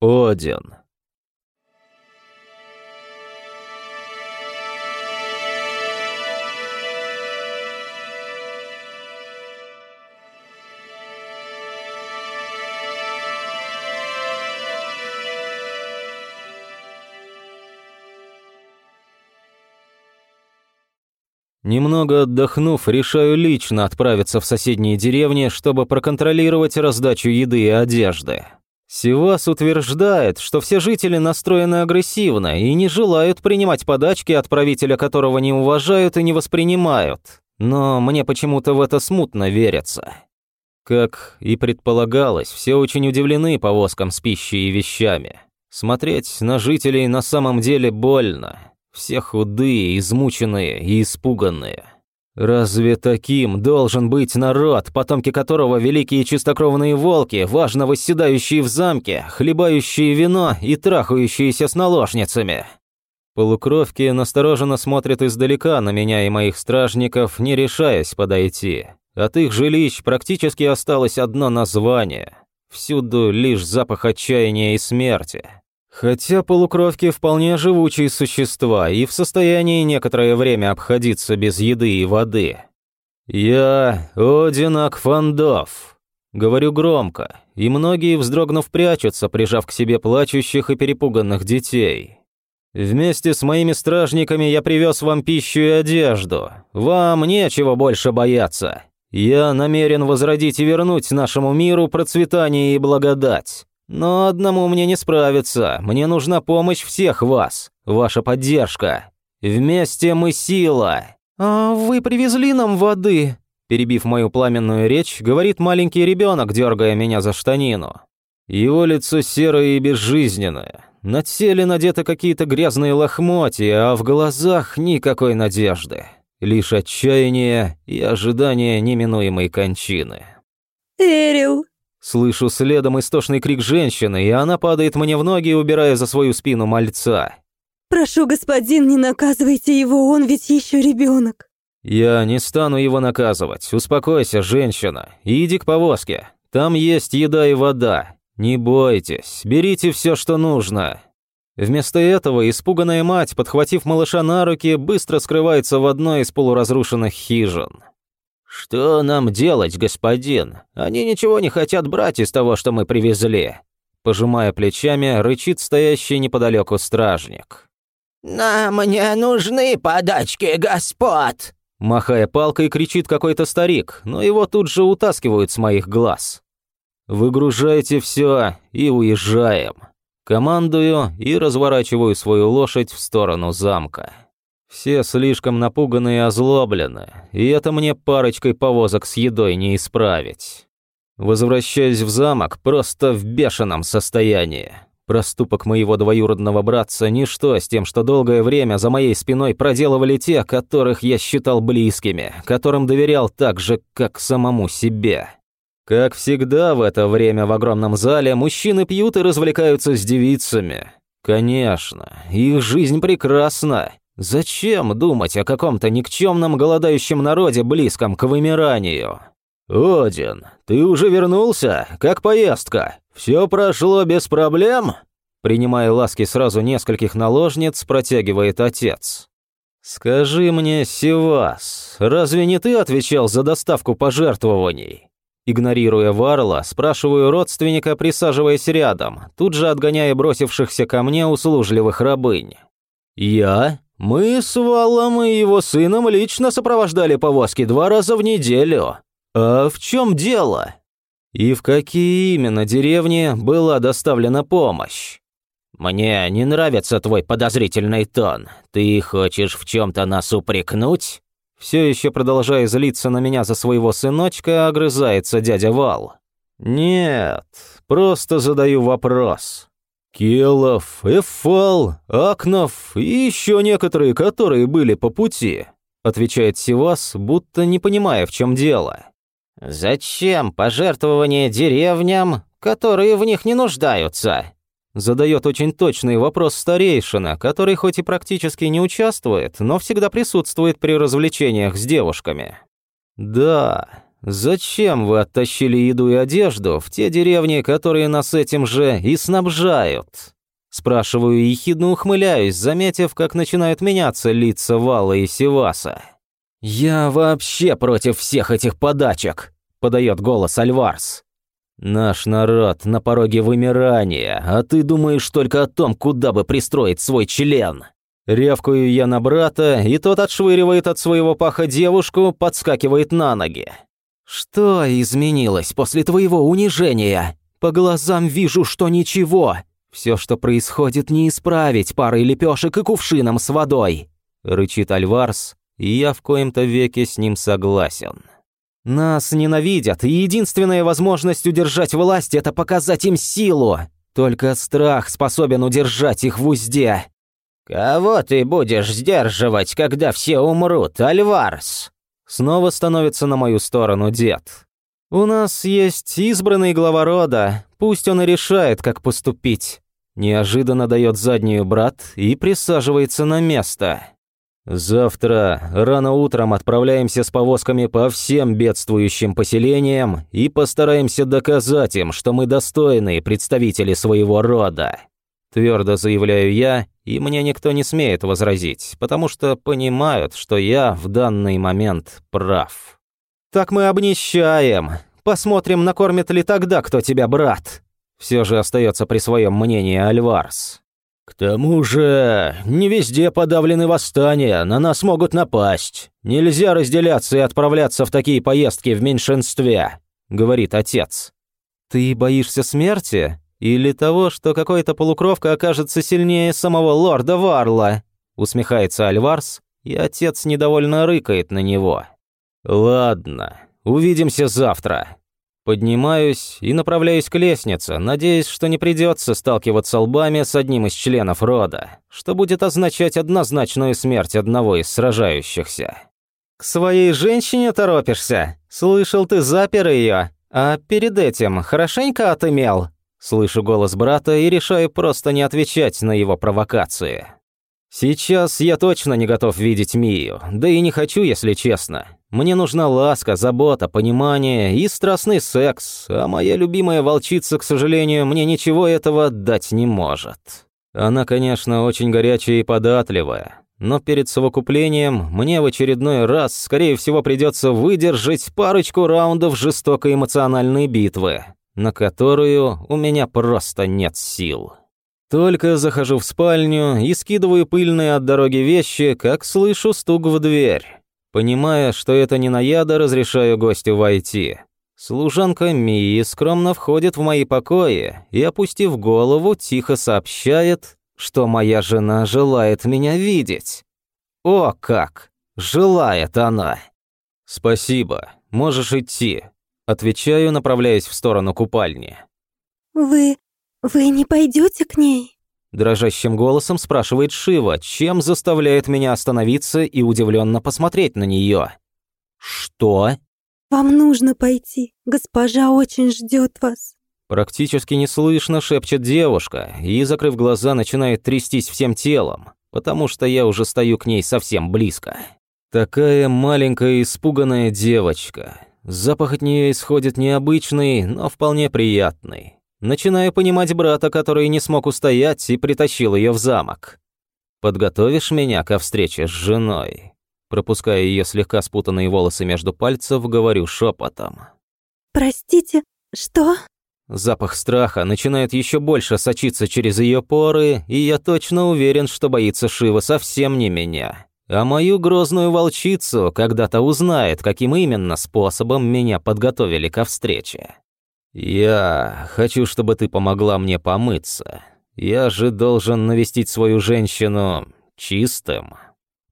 Один. Немного отдохнув, решаю лично отправиться в соседние деревни, чтобы проконтролировать раздачу еды и одежды. Сивас утверждает, что все жители настроены агрессивно и не желают принимать подачки, отправителя которого не уважают и не воспринимают. Но мне почему-то в это смутно верится. Как и предполагалось, все очень удивлены повозкам с пищей и вещами. Смотреть на жителей на самом деле больно. Все худые, измученные и испуганные. Разве таким должен быть народ, потомки которого великие чистокровные волки, важно восседающие в замке, хлебающие вино и трахающиеся с наложницами? Полукровки настороженно смотрят издалека на меня и моих стражников, не решаясь подойти. От их жилищ практически осталось одно название. Всюду лишь запах отчаяния и смерти. Хотя полукровки вполне живучие существа и в состоянии некоторое время обходиться без еды и воды. «Я Один Акфандов», — говорю громко, и многие, вздрогнув, прячутся, прижав к себе плачущих и перепуганных детей. «Вместе с моими стражниками я привез вам пищу и одежду. Вам нечего больше бояться. Я намерен возродить и вернуть нашему миру процветание и благодать. Но одному мне не справиться. Мне нужна помощь всех вас. Ваша поддержка. Вместе мы сила. А вы привезли нам воды? Перебив мою пламенную речь, говорит маленький ребенок, дергая меня за штанину. Его лицо серое и безжизненное. На теле надеты какие-то грязные лохмотья, а в глазах никакой надежды. Лишь отчаяние и ожидание неминуемой кончины. «Эрил, Слышу следом истошный крик женщины, и она падает мне в ноги, убирая за свою спину мальца. прошу, господин, не наказывайте его, он ведь еще ребенок. «Я не стану его наказывать. Успокойся, женщина. Иди к повозке. Там есть еда и вода. Не бойтесь, берите все, что нужно». Вместо этого испуганная мать, подхватив малыша на руки, быстро скрывается в одной из полуразрушенных хижин. «Что нам делать, господин? Они ничего не хотят брать из того, что мы привезли». Пожимая плечами, рычит стоящий неподалеку стражник. «Нам не нужны подачки, господ!» Махая палкой, кричит какой-то старик, но его тут же утаскивают с моих глаз. «Выгружайте все и уезжаем». Командую и разворачиваю свою лошадь в сторону замка. Все слишком напуганы и озлоблены, и это мне парочкой повозок с едой не исправить. Возвращаюсь в замок просто в бешеном состоянии. Проступок моего двоюродного братца – ничто с тем, что долгое время за моей спиной проделывали те, которых я считал близкими, которым доверял так же, как самому себе. Как всегда в это время в огромном зале мужчины пьют и развлекаются с девицами. Конечно, их жизнь прекрасна. Зачем думать о каком-то никчемном голодающем народе, близком к вымиранию? «Один, ты уже вернулся? Как поездка? Все прошло без проблем?» Принимая ласки сразу нескольких наложниц, протягивает отец. «Скажи мне, Сивас, разве не ты отвечал за доставку пожертвований?» Игнорируя Варла, спрашиваю родственника, присаживаясь рядом, тут же отгоняя бросившихся ко мне услужливых рабынь. «Я? Мы с Валом и его сыном лично сопровождали повозки два раза в неделю. А в чем дело? И в какие именно деревни была доставлена помощь? Мне не нравится твой подозрительный тон. Ты хочешь в чем-то нас упрекнуть? Все еще продолжая злиться на меня за своего сыночка, огрызается дядя Вал. Нет, просто задаю вопрос. Келов, Эфал, Акнов и еще некоторые, которые были по пути», отвечает Сивас, будто не понимая, в чем дело. «Зачем пожертвования деревням, которые в них не нуждаются?» Задает очень точный вопрос старейшина, который хоть и практически не участвует, но всегда присутствует при развлечениях с девушками. «Да, зачем вы оттащили еду и одежду в те деревни, которые нас этим же и снабжают?» Спрашиваю и ехидно ухмыляюсь, заметив, как начинают меняться лица Вала и Севаса. «Я вообще против всех этих подачек», — подает голос Альварс. «Наш народ на пороге вымирания, а ты думаешь только о том, куда бы пристроить свой член». Рявкаю я на брата, и тот отшвыривает от своего паха девушку, подскакивает на ноги. «Что изменилось после твоего унижения? По глазам вижу, что ничего. Все, что происходит, не исправить парой лепешек и кувшином с водой», — рычит Альварс, и я в коем-то веке с ним согласен. «Нас ненавидят, и единственная возможность удержать власть — это показать им силу. Только страх способен удержать их в узде». «Кого ты будешь сдерживать, когда все умрут, Альварс?» Снова становится на мою сторону дед. «У нас есть избранный глава рода, пусть он и решает, как поступить». Неожиданно дает заднюю брат и присаживается на место. Завтра рано утром отправляемся с повозками по всем бедствующим поселениям и постараемся доказать им, что мы достойные представители своего рода. Твердо заявляю я, и мне никто не смеет возразить, потому что понимают, что я в данный момент прав. Так мы обнищаем. Посмотрим, накормит ли тогда кто тебя, брат. Все же остается при своем мнении Альварс. «К тому же, не везде подавлены восстания, на нас могут напасть. Нельзя разделяться и отправляться в такие поездки в меньшинстве», — говорит отец. «Ты боишься смерти? Или того, что какой-то полукровка окажется сильнее самого лорда Варла?» — усмехается Альварс, и отец недовольно рыкает на него. «Ладно, увидимся завтра», Поднимаюсь и направляюсь к лестнице, надеясь, что не придется сталкиваться лбами с одним из членов рода, что будет означать однозначную смерть одного из сражающихся. «К своей женщине торопишься? Слышал, ты запер ее, а перед этим хорошенько отымел?» Слышу голос брата и решаю просто не отвечать на его провокации. Сейчас я точно не готов видеть Мию, да и не хочу, если честно. Мне нужна ласка, забота, понимание и страстный секс, а моя любимая волчица, к сожалению, мне ничего этого дать не может. Она, конечно, очень горячая и податливая, но перед совокуплением мне в очередной раз, скорее всего, придется выдержать парочку раундов жестокой эмоциональной битвы, на которую у меня просто нет сил. Только захожу в спальню и скидываю пыльные от дороги вещи, как слышу стук в дверь. Понимая, что это не наяда, разрешаю гостю войти. Служанка Мии скромно входит в мои покои и, опустив голову, тихо сообщает, что моя жена желает меня видеть. О как! Желает она! Спасибо, можешь идти. Отвечаю, направляясь в сторону купальни. Вы... вы не пойдете к ней? Дрожащим голосом спрашивает Шива, чем заставляет меня остановиться и удивленно посмотреть на нее. «Что?» «Вам нужно пойти. Госпожа очень ждет вас». Практически неслышно шепчет девушка и, закрыв глаза, начинает трястись всем телом, потому что я уже стою к ней совсем близко. Такая маленькая испуганная девочка. Запах от нее исходит необычный, но вполне приятный. Начинаю понимать брата, который не смог устоять и притащил ее в замок. «Подготовишь меня ко встрече с женой?» Пропуская ее слегка спутанные волосы между пальцев, говорю шепотом. «Простите, что?» Запах страха начинает еще больше сочиться через ее поры, и я точно уверен, что боится Шива совсем не меня. А мою грозную волчицу когда-то узнает, каким именно способом меня подготовили ко встрече. «Я хочу, чтобы ты помогла мне помыться. Я же должен навестить свою женщину чистым».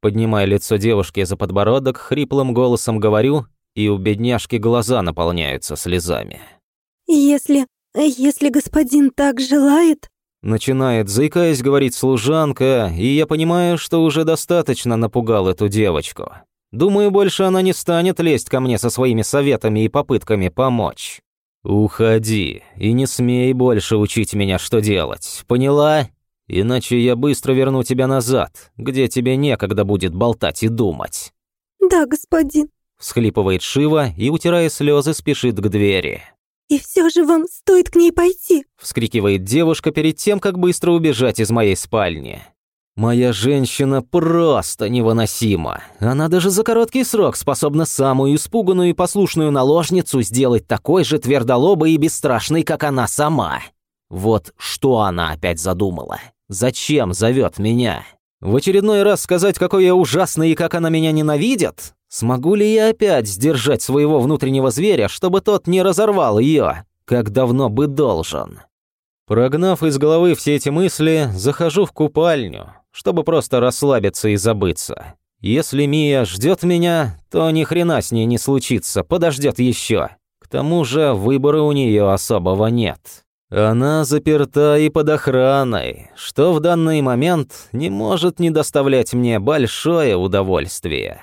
Поднимая лицо девушки за подбородок, хриплым голосом говорю, и у бедняжки глаза наполняются слезами. «Если... если господин так желает...» Начинает, заикаясь, говорить служанка, и я понимаю, что уже достаточно напугал эту девочку. Думаю, больше она не станет лезть ко мне со своими советами и попытками помочь. «Уходи и не смей больше учить меня, что делать, поняла? Иначе я быстро верну тебя назад, где тебе некогда будет болтать и думать». «Да, господин». всхлипывает Шива и, утирая слезы, спешит к двери. «И все же вам стоит к ней пойти!» – вскрикивает девушка перед тем, как быстро убежать из моей спальни. Моя женщина просто невыносима. Она даже за короткий срок способна самую испуганную и послушную наложницу сделать такой же твердолобой и бесстрашной, как она сама. Вот что она опять задумала. Зачем зовет меня? В очередной раз сказать, какой я ужасный и как она меня ненавидит? Смогу ли я опять сдержать своего внутреннего зверя, чтобы тот не разорвал ее, как давно бы должен? Прогнав из головы все эти мысли, захожу в купальню, чтобы просто расслабиться и забыться. Если Мия ждет меня, то ни хрена с ней не случится, подождет еще. К тому же выбора у нее особого нет. Она заперта и под охраной, что в данный момент не может не доставлять мне большое удовольствие.